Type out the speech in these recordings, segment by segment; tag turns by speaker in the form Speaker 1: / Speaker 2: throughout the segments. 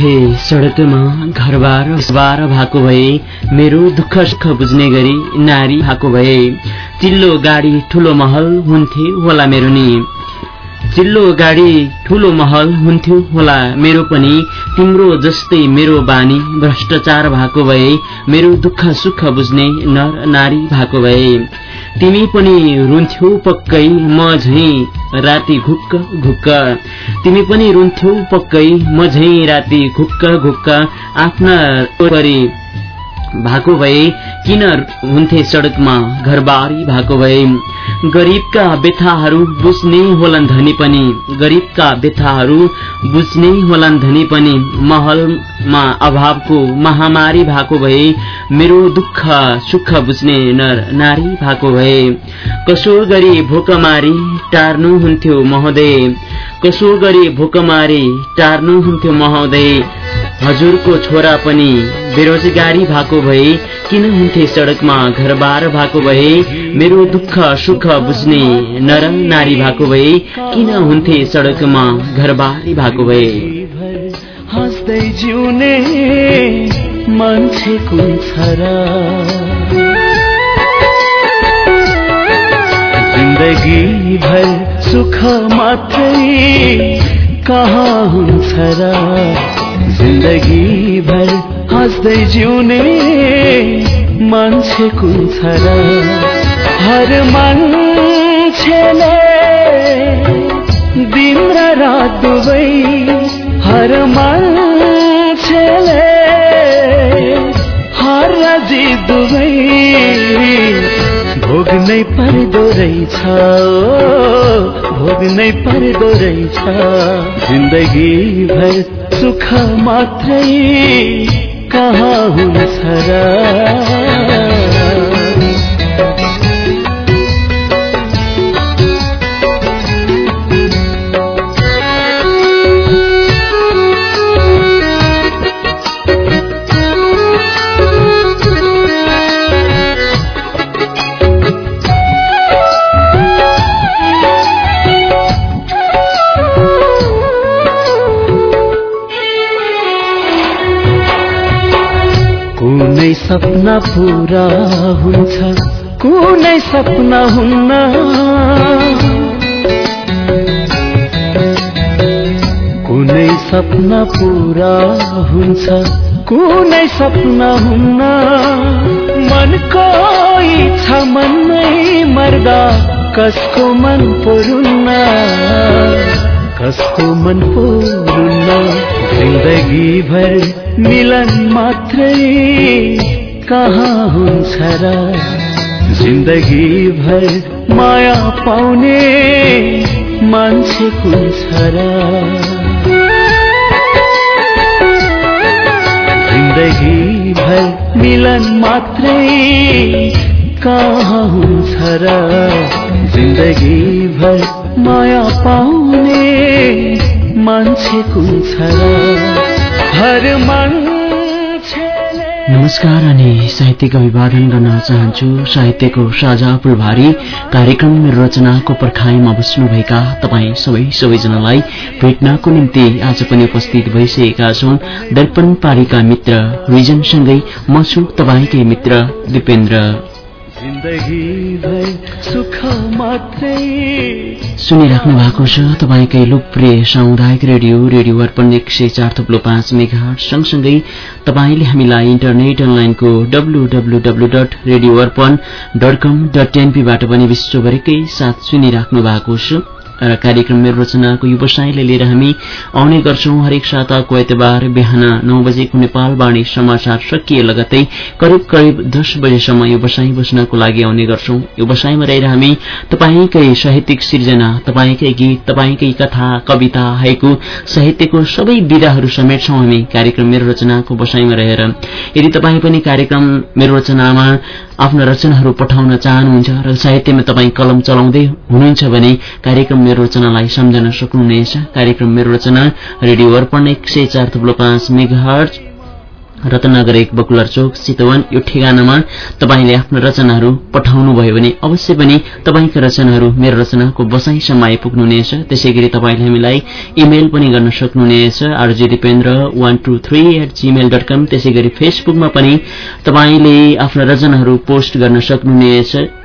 Speaker 1: हुन्थे सडकमा घरबार बार भएको भए मेरो दुःख सुख बुझ्ने गरी नारी भएको भए। चिल्लो गाडी ठुलो महल हुन्थे होला मेरो नि। चिल्लो गाडी ठूलो महल हुन्थ्यो होला मेरो पनि। तिम्रो जस्तै मेरो बानी भ्रष्टाचार भएको भए मेरो दुःख सुख बुझ्ने नर नारी भएको भए। तिमी पनि रुन्थ्यौ पक्कै म झै राति घुक्क घुक्क। तिमी पनि रुन्थ्यौ पक्कै म झै राति घुक्क घुक्क। आफ्ना भएको भए किन हुन्थे सड़कमा घरबारी भएको भए। गरीबका व्यथाहरू बुझ्ने होलान् धनी पनि गरीबका व्यथाहरू बुझ्ने होलान् धनी पनि। महलमा अभावको महामारी भएको भए मेरो दुःख सुख बुझ्ने नर नारी भएको भए। कसो गरी भोकमारी टार्नुहुन्थ्यो महोदय। कसो गरी भोकमारी टार्नुहुन्थ्यो महोदय। हजुरको छोरा पनि बेरोजगारी भएको भए किन हुन्थे सड़कमा घरबार भएको भए? मेरो दुःख सुख बुझ्ने नरम नारी भएको भए किन हुन्थे सड़कमा घरबारी भएको भए?
Speaker 2: हाँस्दै जिउने मान्छे कुन छ र। जिन्दगी भर सुख मात्रै कहाँ हुन्छ र? जिन्दगी भर हाँस्दै जिउने मान्छे कुन छ र? हर मान्छेले दिन र रात दुवै हर मान्छेले हर जी दुवै भोग्नै पर्दो रहेछ भोग्नै पर्दो रहेछ। जिन्दगी भर सुख मात्रै कहाँ हुन्छ र सपना पुरा हुन्छ। कुनै सपना हुन्न। कुनै सपना पुरा हुन्छ। कुनै सपना हुन्न। मनको इच्छा मनै मर्दा कसको मन पुरुन्न? कसको मन पुरुन्न? जिन्दगी भर मिलन मात्रै। कहाँ हुन्छ र? जिन्दगी भर माया पाउने मान्छे कुन छ र? जिन्दगी भर मिलन मात्रै कहाँ हुन्छ र? जिन्दगी भर माया पाउने मान्छे कुन छ र?
Speaker 1: नमस्कार अनि साहित्यिक अभिवादन गर्न चाहन्छु। साहित्यको साझा प्रभारी कार्यक्रम मेरो रचनाको पर्खाइमा बस्नुभएका तपाईँ सबै सबैजनालाई भेट्नको निम्ति आज पनि उपस्थित भइसकेका छौं। दर्पण पारीका मित्र रिजनसँगै म छु तपाईँकै मित्र दिपेन्द्र। सुनिराख्नु भएको छ तपाईँकै लोकप्रिय सामुदायिक रेडियो रेडियो अर्पण एक सय चार थुप्लो पाँच मेघाट सँगसँगै तपाईँले हामीलाई इन्टरनेट अनलाइनको W W W dot radio Arpan dot com dot एनपीबाट पनि विश्वभरिकै साथ सुनिराख्नु भएको छ। कार्यक्रम मेरो रचनाको व्यवसायलाई लिएर हामी आउने गर्छौं हरेक साताको आइतबार बिहान नौ बजेको नेपाल वाणी समाचार सकिए लगतै करिब करिब दस बजेसम्म व्यवसाय बस्नको लागि आउने गर्छौं। व्यवसायमा रहेर हामी तपाईँकै साहित्यिक सिर्जना तपाईँकै गीत तपाईँकै कथा कविता हाइकु साहित्यको सबै विधाहरू समेट्छौं हामी कार्यक्रम मेरो रचनाको बसाईमा रहेर। यदि तपाईँ पनि कार्यक्रम मेरो रचनामा आफ्ना रचनाहरू पठाउन चाहनुहुन्छ र साहित्यमा तपाईँ कलम चलाउँदै हुनुहुन्छ भने कार्यक्रम मेरो रचनालाई सम्झन सक्नुहुनेछ। कार्यक्रम मेरो रचना रेडियो अर्पण एक सय चार थुप्लो पाँच मेघार्च रत्नगर एक बकुलर चोक चितवन यो ठेगानामा तपाईँले आफ्नो रचनाहरू पठाउनुभयो भने अवश्य पनि तपाईँका रचनाहरू मेरो रचनाको बसाईसम्म आइपुग्नुहुनेछ। त्यसै गरी तपाईँले हामीलाई इमेल पनि गर्न सक्नुहुनेछ। RG Dipendra one two three eight Gmail dot com त्यसै गरी फेसबुकमा पनि तपाईँले आफ्ना रचनाहरू पोस्ट गर्न सक्नुहुनेछ।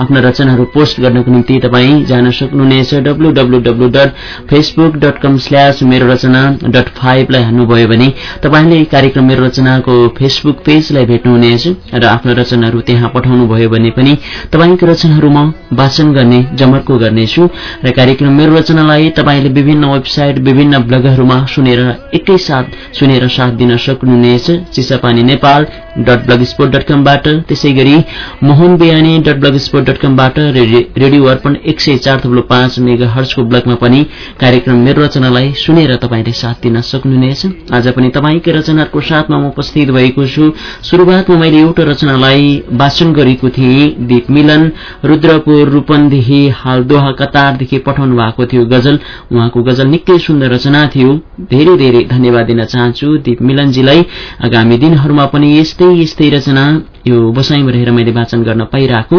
Speaker 1: आफ्ना रचनाहरू पोस्ट गर्नको निम्ति तपाईँ जान सक्नुहुनेछ W W W dot Facebook dot com slash Mero Rachana dot फाइभलाई हान्नुभयो भने तपाईँले कार्यक्रम मेरो रचनाको फेसबुक पेजलाई भेट्नुहुनेछ र आफ्ना रचनाहरू त्यहाँ पठाउनुभयो भने पनि तपाईँको रचनाहरू म वाचन गर्ने जमर्को गर्नेछु र कार्यक्रम मेरो रचनालाई तपाईँले विभिन्न वेबसाइट विभिन्न ब्लगहरूमा सुनेर एकैसाथ सुनेर साथ दिन सक्नुहुनेछ। Chisapani Nepal dot blogspot dot कमबाट त्यसै गरी Mohan Bihani dot blogspot dot कमबाट radio Arpan एक सय चार थप्लो पाँच मेगा हर्चको ब्लकमा पनि कार्यक्रम मेरो रचनालाई सुनेर तपाईँले साथ दिन सक्नुहुनेछ। आज पनि तपाईँकै रचनाको साथमा म उपस्थित भएको छु। शुरूआतमा मैले एउटा रचनालाई वाचन गरेको थिएँ। दीप मिलन रुद्रपुर रूपन्देही हाल दोहा कतारदेखि पठाउनु भएको थियो गजल। उहाँको गजल निकै सुन्दर रचना थियो। धेरै धेरै धन्यवाद दिन चाहन्छु दीप मिलनजीलाई। आगामी दिनहरूमा पनि यस्तै यस्तै रचना यो बसाइमा रहेर मैले वाचन गर्न पाइरहेको।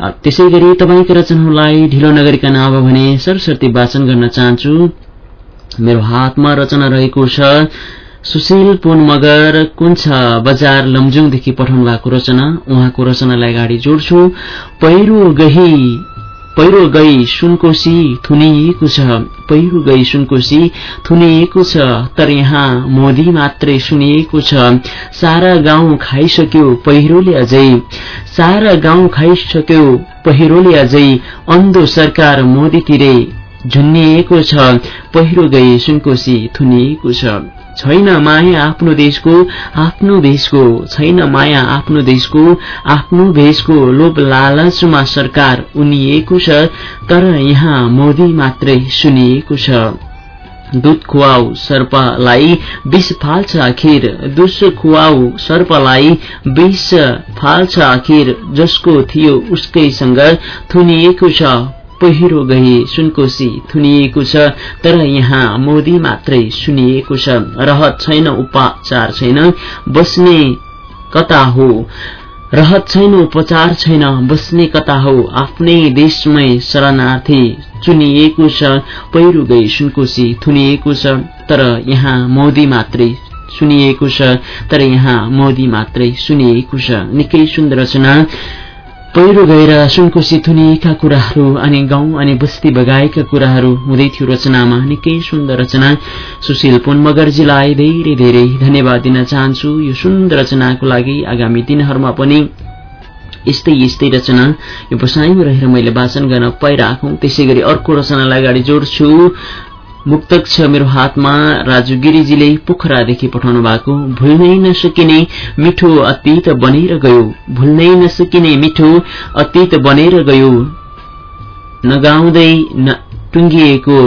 Speaker 1: त्यसै गरी तपाईँका रचनाहरूलाई ढिलो नगरिकन अब भने सरस्वती वाचन गर्न चाहन्छु। मेरो हातमा रचना रहेको छ सुशील पुन मगर कुन्छ बजार लमजुङदेखि पठाउनु भएको रचना। उहाँको रचनालाई अगाडि जोड्छु। पहिरो गही पहिरो गई सुनकोशी थुनिएको छ पहिरो गई सुनकोशी थुनिएको छ तर यहाँ मोदी मात्रै सुनिएको छ। सारा गाउँ खाइसक्यो पहिरोले अझै। सारा गाउँ खाइसक्यो पहिरोले अझै। अन्धो सरकार मोदीतिरै। झुन्निएको छ। पहिरो गई सुनकोशी थुनिएको छ। छैन माया आफ्नो देशको आफ्नो भेषको। छैन माया आफ्नो देशको आफ्नो भेषको। लोभ लालचमा सरकार उनिएको छ तर यहाँ मोदी मात्रै सुनिएको छ। दूध खुवाऊ सर्पलाई विष फाल्छ आखिर दुष खुवाऊ सर्पलाई विष फाल्छ आखिर जसको थियो उसकैसँग थुनिएको छ। पहिरो गए सुनकोशी थुनिएको छ तर यहाँ मोदी मात्रै सुनिएको छ। रहत छैन उपचार छैन बस्ने कता हो? रहत छैन उपचार छैन बस्ने कता हो? आफ्नै देशमै शरणार्थी चुनिएको छ पहिरो गई सुनकोशी थुनिएको छ तर यहाँ मोदी मात्रै सुनिएको छ तर यहाँ मोदी मात्रै सुनिएको छ। निकै सुन्दर रचना। पहिरो गएर सुनकोशी थुनिएका कुराहरू अनि गाउँ अनि बस्ती बगाएका कुराहरू हुँदै थियो रचनामा। निकै सुन्दर रचना। सुशील पुन मगर्जीलाई धेरै धेरै धन्यवाद दिन चाहन्छु। यो सुन्दर रचनाको लागि आगामी दिनहरूमा पनि यस्तै यस्तै रचना। यो बसाइमा रहेर मैले वाचन गर्न पाइराखौं त्यसै गरी अर्को रचनालाई अगाडि जोड्छु। मुक्तक छ मेरो हातमा राजु गिरिजीले पोखरादेखि पठाउनु भएको भुल्नै नसकिने मिठो अतीत बनेर गयो भुल्नै नसकिने मिठो अतीत बनेर गयो। नगाउँदै टुङ्गिएको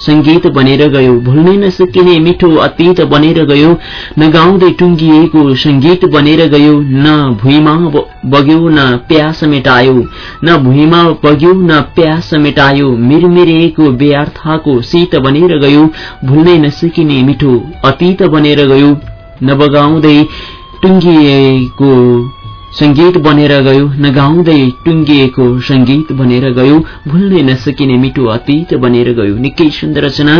Speaker 1: संगीत बनेर गयो भुल्नै नसकिने मिठो अतीत बनेर गयो नगाउँदै टुङ्गिएको संगीत बनेर गयो न भुइँमा बग्यो न प्यास मेटायो न भुइँमा बग्यो न प्यास मेटायो मिरमिरेको व्यर्थको शीत बनेर गयो भुल्नै नसकिने मिठो अतीत बनेर गयो नबगाउँदै टुङ्गिएको संगीत बनेर गयो नगाउँदै टुङ्गिएको संगीत बनेर गयो भुल्नै नसकिने मिठो अतीत बनेर गयो। निकै सुन्दर रचना।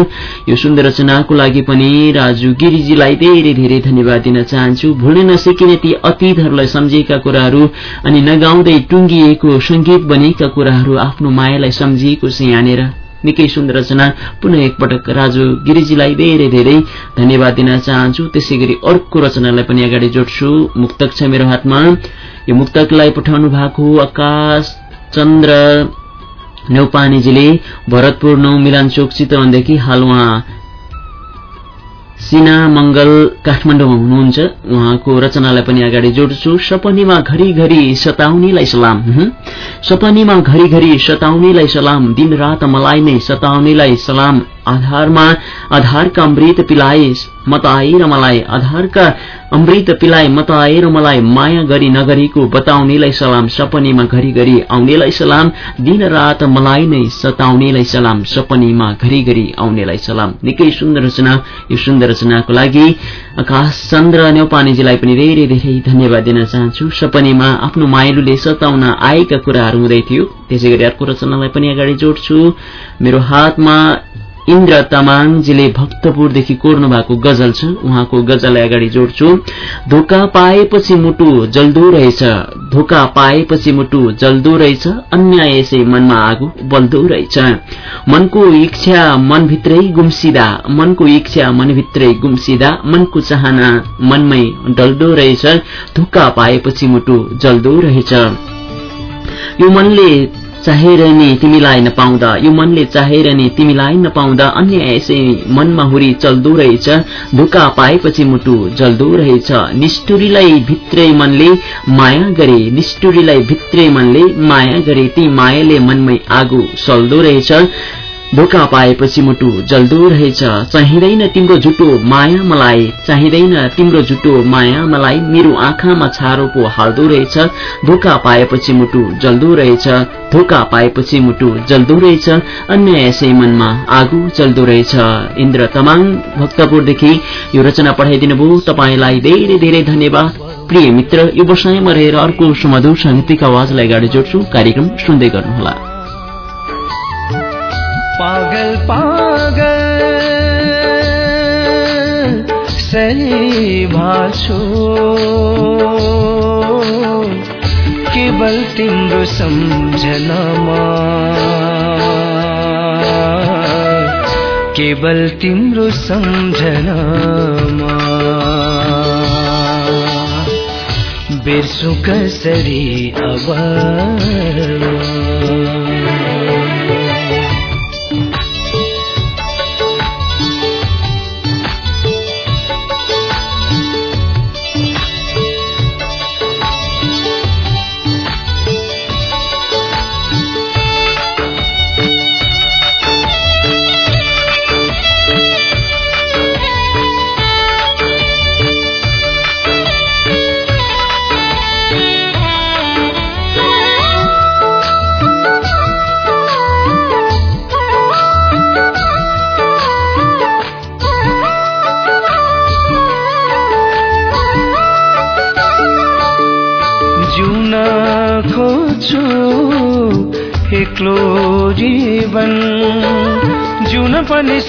Speaker 1: यो सुन्दर रचनाको लागि पनि राजु गिरिजीलाई धेरै धेरै धन्यवाद दिन चाहन्छु। भुल्नै नसकिने ती अतीतहरूलाई सम्झिएका कुराहरू अनि नगाउँदै टुङ्गिएको संगीत बनेका कुराहरू आफ्नो मायालाई सम्झिएको छ यहाँनिर निकै सुन्दर रचना। पुनः एकपटक राजु गिरिजीलाई धेरै धेरै धन्यवाद दिन चाहन्छु। त्यसै गरी अर्को रचनालाई पनि अगाडि जोड्छु। मुक्तक छ मेरो हातमा। यो मुक्तकलाई पठाउनु भएको आकाश चन्द्र नेौपानीजीले भरतपुर नौ मिलानचोक चितवनदेखि हाल उहाँ सिना मंगल काठमाडौँमा हुनुहुन्छ। उहाँको रचनालाई पनि अगाडि जोड्छु। सपनीमा घरिघरि सताउनेलाई सलाम। सपनीमा घरिघरि सताउनेलाई सलाम। दिन रात मलाई नै सताउनेलाई सलाम। आधारमा आधारका अमृत पिलाए म त आएर मलाई आधारका अमृत पिलाए म त आएर मलाई। माया गरी नगरीको बताउनेलाई सलाम सपनीमा घरिघरि आउनेलाई सलाम। दिन रात मलाई नै सताउनेलाई सलाम सपनीमा घरिघरि आउनेलाई सलाम। निकै सुन्दर रचना यो सुन्दर रचनाको लागि आकाश चन्द्र नेौपानेजीलाई पनि धेरै धेरै धन्यवाद दिन चाहन्छु। सपनीमा आफ्नो माइलुले सताउन आएका कुराहरू हुँदै थियो। त्यसै गरी अर्को रचनालाई पनि अगाडि जोड्छु। मेरो हातमा इन्द्र तामाङजीले भक्तपुरदेखि कोर्नु भएको गजल छ। उहाँको गजललाई अगाडि जोड्छु। धोका पाएपछि मुटु जल्दो रहेछ। धोका पाएपछि मुटु जल्दो रहेछ। अन्याय यसै मनमा आगो बल्दो रहेछ। मनको इच्छा मनभित्रै गुम्सिदा मनको इच्छा मनभित्रै गुम्सिदा मनको चाहना मनमै डल्दो रहेछ। धोका पाएपछि मुटु जल्दो रहेछ। यो मनले चाहेर नि तिमीलाई नपाउँदा। यो मनले चाहेर नि तिमीलाई नपाउँदा। अन्य यसै मनमा हुरी चल्दो रहेछ। धोका पाएपछि मुटु जल्दो रहेछ। निष्ठुरीलाई भित्रै मनले माया गरे। निष्ठुरीलाई भित्रै मनले माया गरे ती मायाले मनमै आगो सल्दो रहेछ। धोका पाएपछि मुटु जल्दो रहेछ। चाहिँदैन तिम्रो झुटो माया मलाई। चाहिँदैन तिम्रो झुटो माया मलाई। मेरो आँखामा छारो पो हाल्दो रहेछ। धोका पाएपछि मुटु जल्दो रहेछ। धोका पाएपछि मुटु जल्दो रहेछ। अन्य यसै मनमा आगो चल्दो रहेछ। इन्द्र तमाङ भक्तपुरदेखि यो रचना पठाइदिनु भयो तपाईँलाई धेरै धेरै धन्यवाद। प्रिय मित्र यो बसाइमा रहेर अर्को सुमधुर साहित्यिक आवाजलाई अगाडि जोड्छु। कार्यक्रम सुन्दै गर्नुहोला।
Speaker 3: पागल पागल सही भाषो केवल तिम्रो सम्झनामा केवल तिम्रो सम्झनामा बिर्सु कसरी अब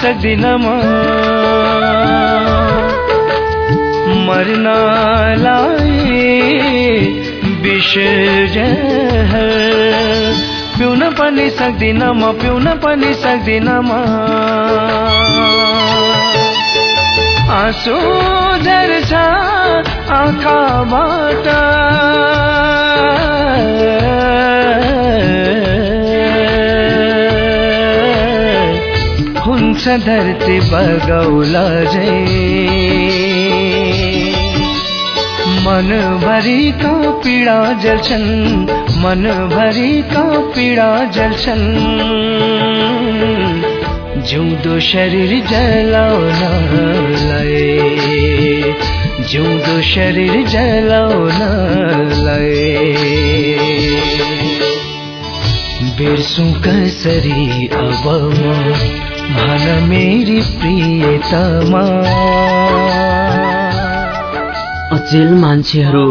Speaker 3: सक्दिन म मर्नलाई विष पिउन पनि सक्दिन म पिउन पनि सक्दिन म। आँसु झर्छ आँखाबाट। हुन्छ धरती बगौला जै मनभरिका पीडा जल्छन् मनभरिका पीडा जल्छन्। जिउँदो शरीर जलाउनलाई जिउँदो शरीर जलाउनलाई बिर्सु कसरी अब म भन मेरी प्रियतमा
Speaker 1: अचेल मान्छेहरू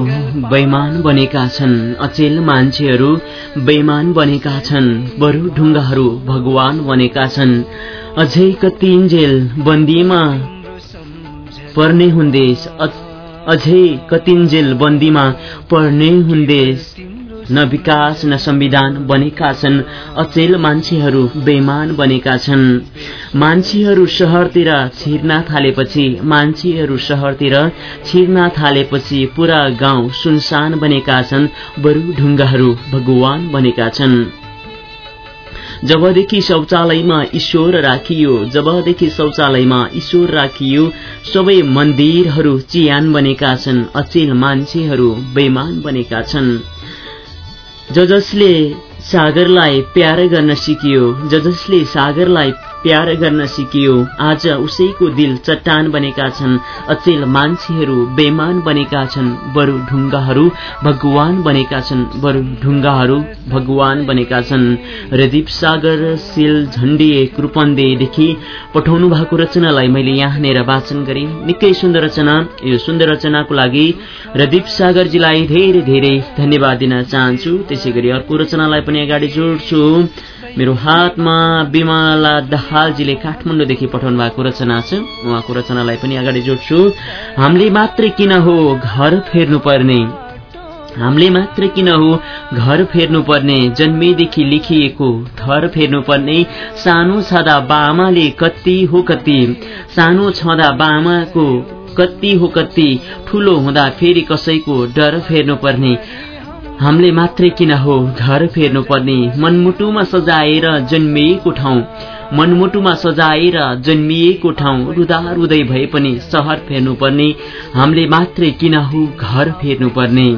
Speaker 1: बैमान बनेका छन्। अचेल मान्छेहरू बैमान बनेका छन्। बरु ढुङ्गाहरू भगवान बनेका छन्। अझै कतिन्जेल बन्दीमा पर्ने हुन्देश। अझै कतिन्जेल बन्दीमा पर्ने हुन्देश। न विकास न संविधान बनेका छन्। अचेल मान्छेहरू बेमान बनेका छन्। मान्छेहरू सहरतिर छिर्न थालेपछि मान्छेहरू सहरतिर छिर्न थालेपछि पुरा गाउँ सुनसान बनेका छन्। बरु ढुङ्गाहरू भगवान बनेका छन्। जबदेखि शौचालयमा ईश्वर राखियो जबदेखि शौचालयमा ईश्वर राखियो सबै मन्दिरहरू चियान बनेका छन्। अचेल मान्छेहरू बेमान बनेका छन्। ज जसले सागरलाई प्यार गर्न सिकियो। ज जसले सागरलाई प्यार गर्न सिकियो। आज उसैको दिल चट्टान बनेका छन्। अचेल मान्छेहरू बेमान बनेका छन्। बरु ढुङ्गाहरू भगवान बनेका छन्। बरु ढुङ्गाहरू भगवान बनेका छन्। रदीप सागर सिल झण्डिए कृपन्देदेखि पठाउनु भएको रचनालाई मैले यहाँनिर वाचन गरेँ। निकै सुन्दर रचना। यो सुन्दर रचनाको लागि रदीप सागरजीलाई धेरै धेरै धन्यवाद दिन चाहन्छु। त्यसै गरी अर्को रचनालाई पनि अगाडि जोड्छु। मेरो हातमा बिमला दहालजीले काठमाडौँदेखि पठाउनु भएको रचना छ। उहाँको रचनालाई पनि अगाडि जोड्छु। हामीले मात्रै किन हो घर फेर्नु पर्ने? हामीले मात्र किन हो घर फेर्नु पर्ने? जन्मेदेखि लेखिएको थर फेर्नु पर्ने? सानो छँदा बामाले कति हो कति? सानो छँदा बामाको कति हो कति? ठुलो हुँदा फेरि कसैको डर फेर्नु पर्ने? हामीले मात्रै किन हो घर फेर्नु पर्ने मनमुटुमा सजाएर जन्मिएको ठाउँ। मनमुटुमा सजाएर जन्मिएको ठाउँ रुदा रुदै भए पनि सहर फेर्नु पर्ने हामीले मात्रै किन हो घर फेर्नु पर्ने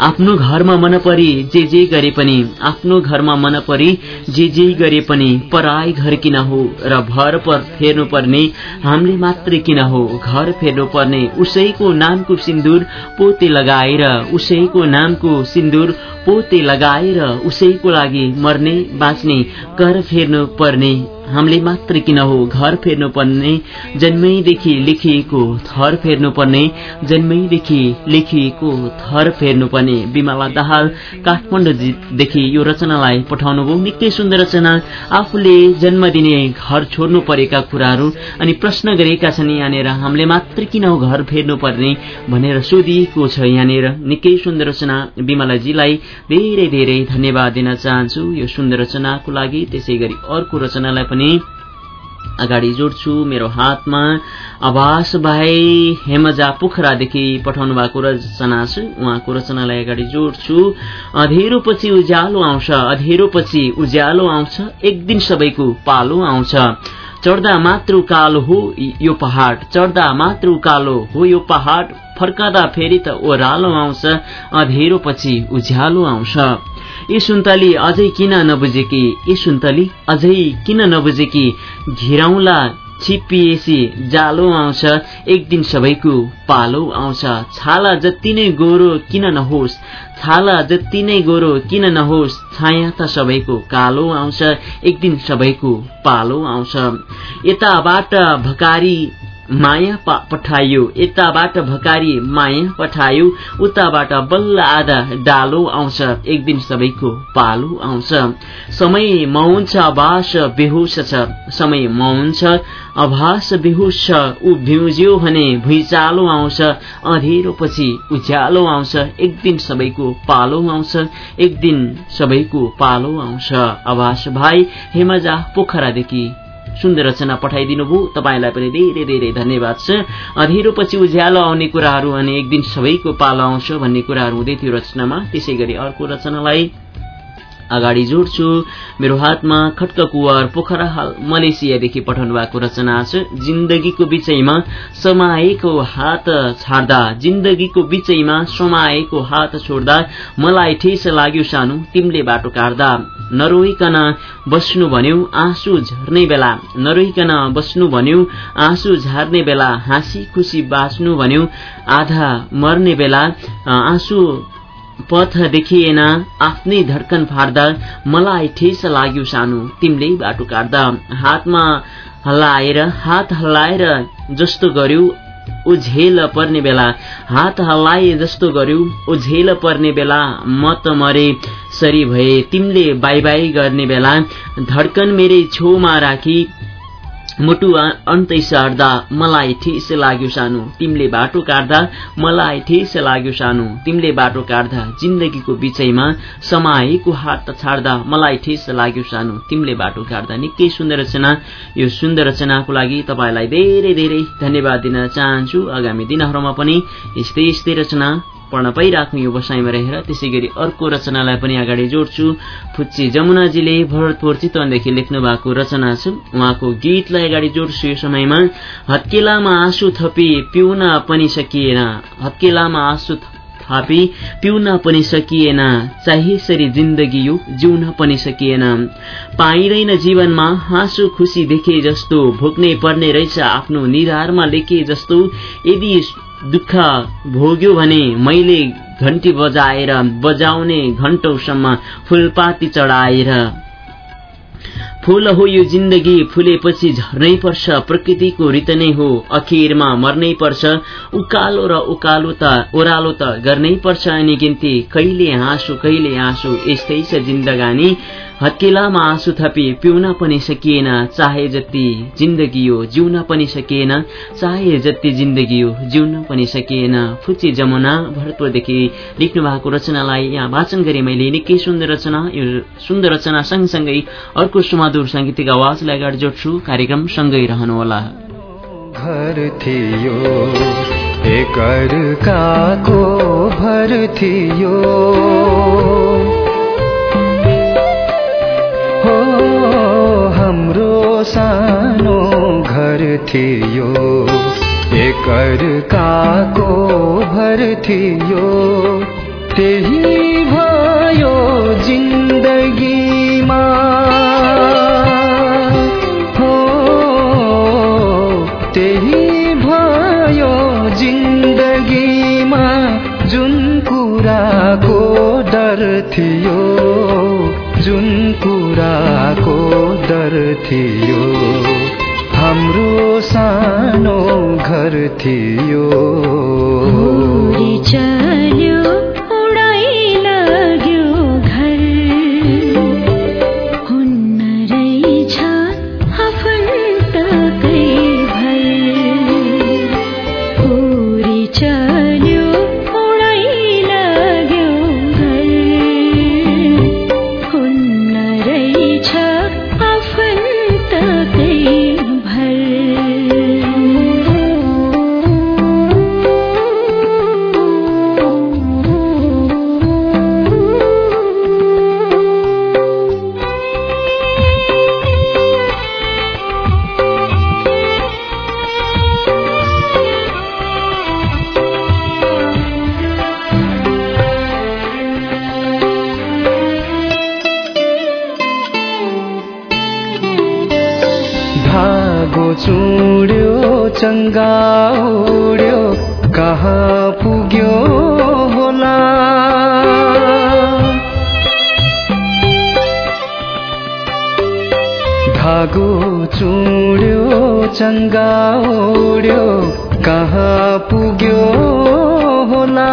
Speaker 1: आफ्नो घरमा मन परी जे जे गरे पनि आफ्नो घरमा मन परी जे जे गरे पनि पराई घर किन हो र भर पर फेर्नु पर्ने हामीले मात्रै किन हो घर फेर्नु पर्ने उसैको नामको सिन्दुर पोते लगाएर उसैको नामको सिन्दुर पोते लगाएर उसैको लागि मर्ने बाँच्ने कर फेर्नु पर्ने हामीले मात्र किन हो घर फेर्नु पर्ने जन्मैदेखि लेखिएको थर फेर्नु पर्ने जन्मैदेखि लेखिएको थर फेर्नु पर्ने बिमला दाहाल काठमाडौँदेखि यो रचनालाई पठाउनुभयो। निकै सुन्दर रचना। आफूले जन्म दिने घर छोड्नु परेका कुराहरू अनि प्रश्न गरेका छन् यहाँनिर हामीले मात्र किन हो घर फेर्नु पर्ने भनेर सोधिएको छ यहाँनिर। निकै सुन्दर रचना। बिमलाजीलाई धेरै धेरै धन्यवाद दिन चाहन्छु यो सुन्दर रचनाको लागि। त्यसै गरी अर्को रचनालाई अगाडि जोड्छु। मेरो हातमा आवास भाइ हेमजा पोखरादेखि पठाउनु भएको रचना छ। उहाँको रचनालाई अगाडि जोड्छु। अधेरोपछि उज्यालो आउँछ। अधेरोपछि उज्यालो आउँछ। एक दिन सबैको पालो आउँछ। चढ्दा मात्र उकालो हो यो पहाड। चढ्दा मात्र उकालो हो यो पहाड। फर्काँदा फेरि त ओह्रालो आउँछ। अधेरोपछि उज्यालो आउँछ। ए सुन्तली अझै किन नबुझेकी ए सुन्तली अझै किन नबुझेकी घिराउला छिपिएसी जालो आउँछ एक दिन सबैको पालो आउँछ। छाला जति नै गोरो किन नहोस् छाला जति नै गोरो किन नहोस् छाया त सबैको कालो आउँछ एक दिन सबैको पालो आउँछ। यताबाट भकारी माया पठायो यताबाट भकारी माया पठायो उताबाट बल्ल आधा डालो आउँछ एक दिन सबैको पालो आउँछ। समय मौन छ आभास बेहोस छ। समय मौन छ आभास बेहोस छ। ऊ भ्युज्यो भने भुइँचालो आउँछ अँधेरो पछि उज्यालो आउँछ। एक दिन सबैको पालो आउँछ एक दिन सबैको पालो आउँछ। आभास भाइ हेमजा पोखरादेखि सुन्दर रचना पठाइदिनु भयो तपाईँलाई पनि धेरै धेरै धन्यवाद छ अधेरो पछि उज्यालो आउने कुराहरू अनि एक दिन सबैको पालो आउँछ भन्ने कुराहरू हुँदै थियो रचनामा। त्यसै गरी अर्को रचनालाई अगाडि जोड्छु। मेरो हातमा खट्क कुवर पोखरा हाल मलेसियादेखि पठाउनु भएको रचना छ। जिन्दगीको विषयमा समाएको हात छाड्दा जिन्दगीको विषयमा समाएको हात छोड्दा मलाई ठेस लाग्यो सानो तिमीले बाटो काट्दा। नरोइकन बस्नु भन्यो आँसु झर्ने बेला। नरोइकन बस्नु भन्यो आँसु झार्ने बेला। हाँसी खुसी बाँच्नु भन्यो आधा मर्ने बेला। आँसु पथ देखिएन आफ्नै धड्कन फाड्दा मलाई ठेस लाग्यो सानो। तिमीले बाटो काट्दा। हातमा हल्लाएर हात हल्लाएर जस्तो गर्यो उझेल पर्ने बेला। हात हल्लाए जस्तो गर्यो उझेल पर्ने बेला। म त मरे। सरी भए। तिमीले बाई बाई गर्ने बेला धड्कन मेरै छेउमा राखी। मुटु अन्तै सार्दा मलाई ठेस लाग्यो सानो। तिमीले बाटो काट्दा मलाई ठेस लाग्यो सानो। तिमीले बाटो काट्दा जिन्दगीको विषयमा समाएको हात छाड्दा मलाई ठेस लाग्यो सानो। तिमीले बाटो काट्दा निकै सुन्दर रचना। यो सुन्दर रचनाको लागि तपाईँलाई धेरै धेरै धन्यवाद दिन चाहन्छु। आगामी दिनहरूमा पनि यस्तै यस्तै रचना पढ्न पाइराख्नु यो बसाइमा रहेर त्यसै गरी अर्को रचनालाई पनि अगाडि जोड्छु। फुच्ची जमुनाजीले भरतपुर चितवनदेखि लेख्नु भएको रचना छ। उहाँको गीतलाई अगाडि जोड्छु यो समयमा। हत्केलामा आँसु थपी पिउन पनि सकिएन। हत्केलामा आँसु थापी पिउन पनि सकिएन। चाहिएसरी जिन्दगी यो जिउन पनि सकिएन। पाइँदैन जीवनमा हाँसो खुसी देखे जस्तो भोग्नै पर्ने रहेछ आफ्नो निधारमा लेखे जस्तो। यदि दुःख भोग्यो भने मैले घन्टी बजाएर बजाउने घण्टौसम्म फुलपाती चढाएर फूल हो यो जिन्दगी फुलेपछि झर्नै पर्छ प्रकृतिको रीत नै हो अखिरमा मर्नै पर्छ उकालो र उकालो त ओह्रालो त गर्नै पर्छ अनि गिन्ती कहिले हाँसो कहिले हाँसो यस्तै छ जिन्दगानी। हत्केलामा आँसु थपे पिउन पनि सकिएन चाहे जति जिन्दगी हो जिउन पनि सकिएन चाहे जति जिन्दगी हो जिउन पनि सकिएन। फुची जमुना भरतपुरदेखि लेख्नु भएको रचनालाई यहाँ वाचन गरे मैले। निकै सुन्दर रचना यो सुन्दर रचना सँगसँगै अर्को सुमधुर साङ्गीतिक आवाजलाई अगाडि जोड्छु। कार्यक्रम सँगै रहनुहोला। घर थियो एक भर थियो।
Speaker 3: सानो घर थियो। एकर काको भर थियो। त्यही भयो जिन्दगीमा थियो। हाम्रो सानो घर थियो। धागो चुड्यो चङ्गा उड्यो कहाँ पुग्यो होला?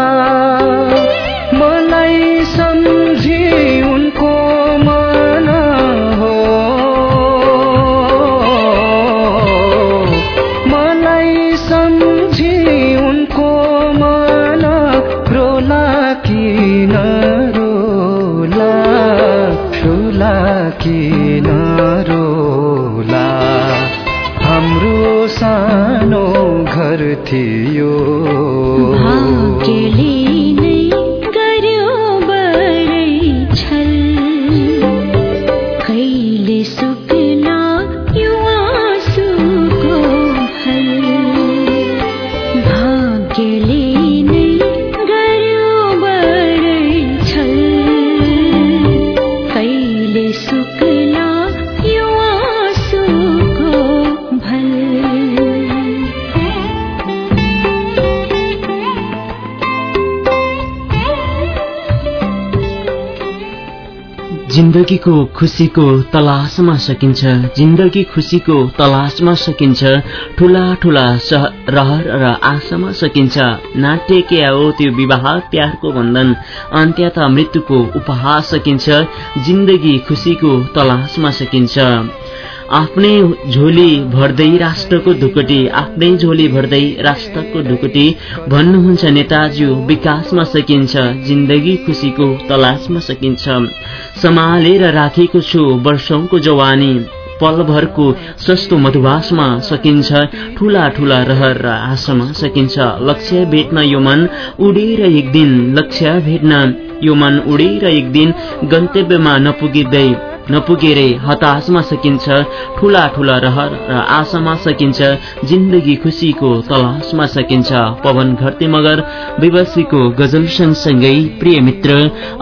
Speaker 1: जिन्दगीको खुसीको तलासमा सकिन्छ जिन्दगी खुसीको तलासमा सकिन्छ ठुला ठुला रहर र आशामा सकिन्छ। नाट्य के हो त्यो विवाह प्यारको बन्धन अन्त्यत मृत्युको उपहार सकिन्छ जिन्दगी खुसीको तलासमा सकिन्छ। आफ्नै झोली भर्दै राष्ट्रको ढुकुटी आफ्नै झोली भर्दै राष्ट्रको ढुकुटी भन्नुहुन्छ नेताज्यू विकासमा सकिन्छ जिन्दगी खुसीको तलासमा सकिन्छ। सम्हालेर राखेको छु वर्षौंको जवानी पलभरको सस्तो मधुवासमा सकिन्छ ठूला ठूला रहर र आशामा सकिन्छ। लक्ष्य भेट्न यो मन उडेर एक दिन लक्ष्य भेट्न यो मन उडेर एक दिन गन्तव्यमा नपुगिँदै नपुगेरै हताशमा सकिन्छ ठुला ठुला रहर र आशामा सकिन्छ जिन्दगी खुसीको तलासमा सकिन्छ। पवन घरती मगर विवासीको गजल सँगसँगै प्रिय मित्र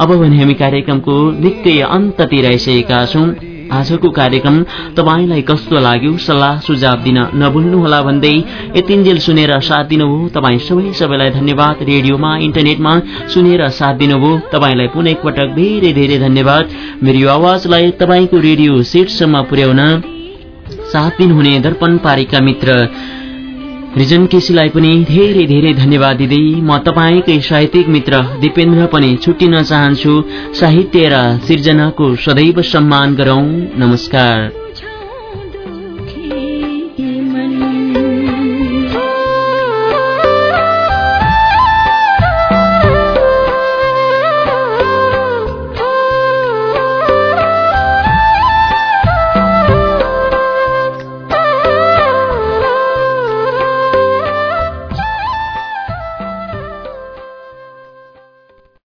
Speaker 1: अब भने हामी कार्यक्रमको निकै अन्ततिर आइसकेका छौं। आजको कार्यक्रम तपाईँलाई कस्तो लाग्यो सल्लाह सुझाव दिन नभुल्नुहोला भन्दै यतिन्जेल सुनेर साथ दिनुभयो। तपाईँ सबै सबैलाई धन्यवाद। रेडियोमा इन्टरनेटमा सुनेर साथ दिनुभयो। तपाईँलाई पुनः एकपटक धेरै धेरै धन्यवाद। मेरो आवाजलाई तपाईँको रेडियो सेटसम्म पुर्याउन साथ दिनुहुने दर्पण पारिका मित्र रिजन केसीलाई पनि धेरै धेरै धन्यवाद दिँदै म तपाईँकै साहित्यिक मित्र दिपेन्द्र पनि छुट्टिन चाहन्छु साहित्य र सिर्जनाको सदैव सम्मान गरौं। नमस्कार।